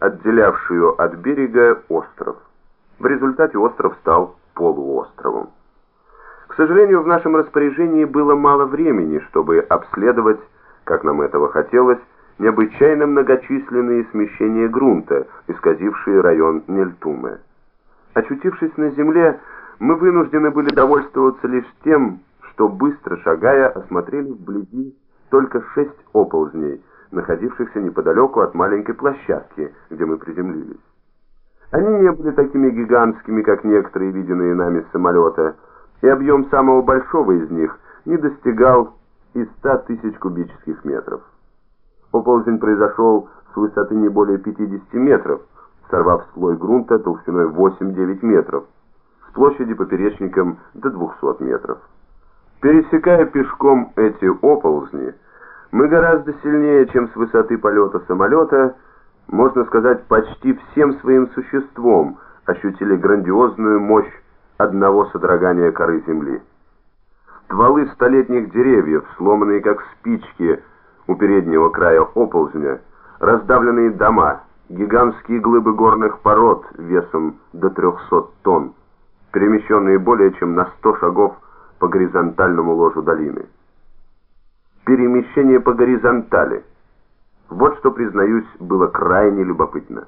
отделявшую от берега остров. В результате остров стал полуостровом. К сожалению, в нашем распоряжении было мало времени, чтобы обследовать, как нам этого хотелось, необычайно многочисленные смещения грунта, исказившие район Нельтуме. Очутившись на земле, мы вынуждены были довольствоваться лишь тем, что быстро шагая осмотрели вблизи только шесть оползней, находившихся неподалеку от маленькой площадки, где мы приземлились. Они не были такими гигантскими, как некоторые виденные нами с самолета, и объем самого большого из них не достигал и 100 тысяч кубических метров. Оползень произошел с высоты не более 50 метров, сорвав слой грунта толщиной 8-9 метров, с площади поперечником до 200 метров. Пересекая пешком эти оползни, мы гораздо сильнее, чем с высоты полета самолета, можно сказать, почти всем своим существом ощутили грандиозную мощь одного содрогания коры земли. Стволы столетних деревьев, сломанные как спички у переднего края оползня, раздавленные дома, гигантские глыбы горных пород весом до 300 тонн, перемещенные более чем на 100 шагов по горизонтальному ложу долины. Перемещение по горизонтали. Вот что, признаюсь, было крайне любопытно.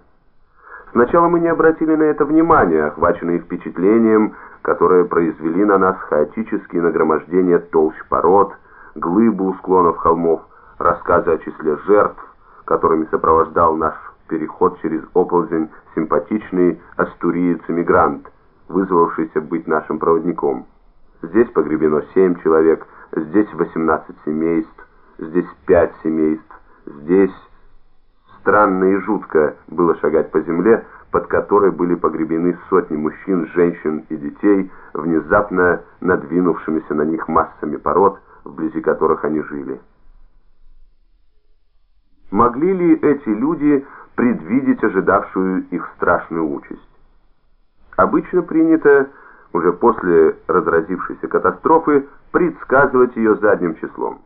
Сначала мы не обратили на это внимания, охваченные впечатлением, которое произвели на нас хаотические нагромождения толщ пород, глыбы склонов холмов, рассказы о числе жертв, которыми сопровождал наш переход через оползень симпатичный астуриец-эмигрант, вызвавшийся быть нашим проводником. Здесь погребено семь человек, здесь 18 семейств, здесь пять семейств, здесь странно и жутко было шагать по земле, под которой были погребены сотни мужчин, женщин и детей, внезапно надвинувшимися на них массами пород, вблизи которых они жили. Могли ли эти люди предвидеть ожидавшую их страшную участь? Обычно принято уже после разразившейся катастрофы предсказывать ее задним числом.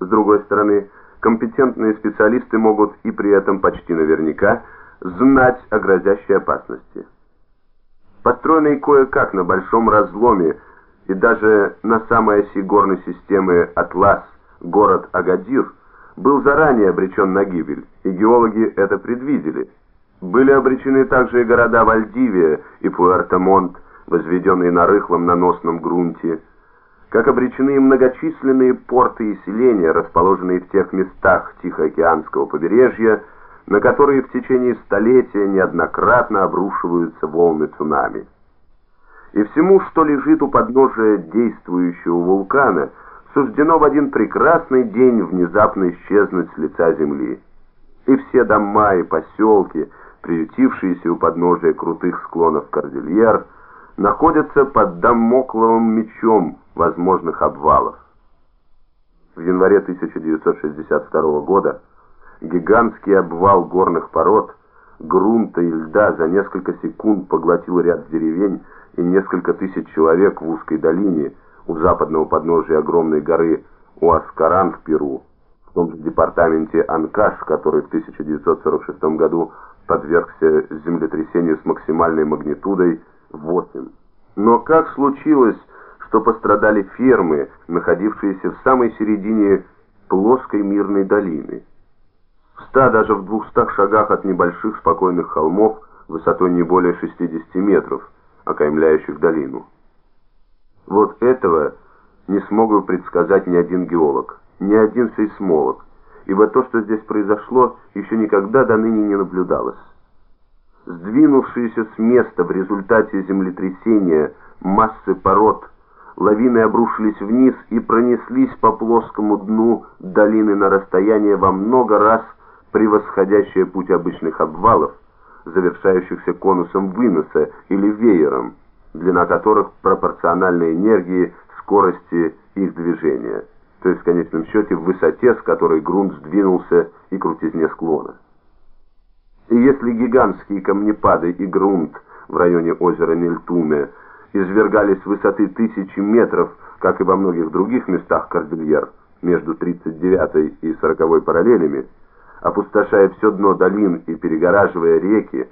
С другой стороны, компетентные специалисты могут и при этом почти наверняка знать о грозящей опасности. Построенный кое-как на большом разломе и даже на самой оси горной системы Атлас город Агадир был заранее обречен на гибель, и геологи это предвидели. Были обречены также и города Вальдивия и Пуэрто-Монт, возведенные на рыхлом наносном грунте, как обречены многочисленные порты и селения, расположенные в тех местах Тихоокеанского побережья, на которые в течение столетия неоднократно обрушиваются волны цунами. И всему, что лежит у подножия действующего вулкана, суждено в один прекрасный день внезапно исчезнуть с лица земли. И все дома и поселки, приютившиеся у подножия крутых склонов Кордильер, находятся под дамокловым мечом возможных обвалов. В январе 1962 года гигантский обвал горных пород, грунта и льда за несколько секунд поглотил ряд деревень и несколько тысяч человек в узкой долине у западного подножия огромной горы Уаскаран в Перу, в том же департаменте Анкаш, который в 1946 году подвергся землетрясению с максимальной магнитудой 8. Но как случилось, что пострадали фермы, находившиеся в самой середине плоской мирной долины? В ста, даже в двухстах шагах от небольших спокойных холмов, высотой не более 60 метров, окаймляющих долину. Вот этого не смог бы предсказать ни один геолог, ни один сейсмолог, ибо то, что здесь произошло, еще никогда до ныне не наблюдалось сдвинувшиеся с места в результате землетрясения массы пород, лавины обрушились вниз и пронеслись по плоскому дну долины на расстояние во много раз превосходящее путь обычных обвалов, завершающихся конусом выноса или веером, длина которых пропорциональна энергии скорости их движения, то есть в конечном счете в высоте, с которой грунт сдвинулся и крутизне склона. И если гигантские камнепады и грунт в районе озера Нельтуме извергались с высоты тысячи метров, как и во многих других местах Кордильер, между 39 и 40 параллелями, опустошая все дно долин и перегораживая реки,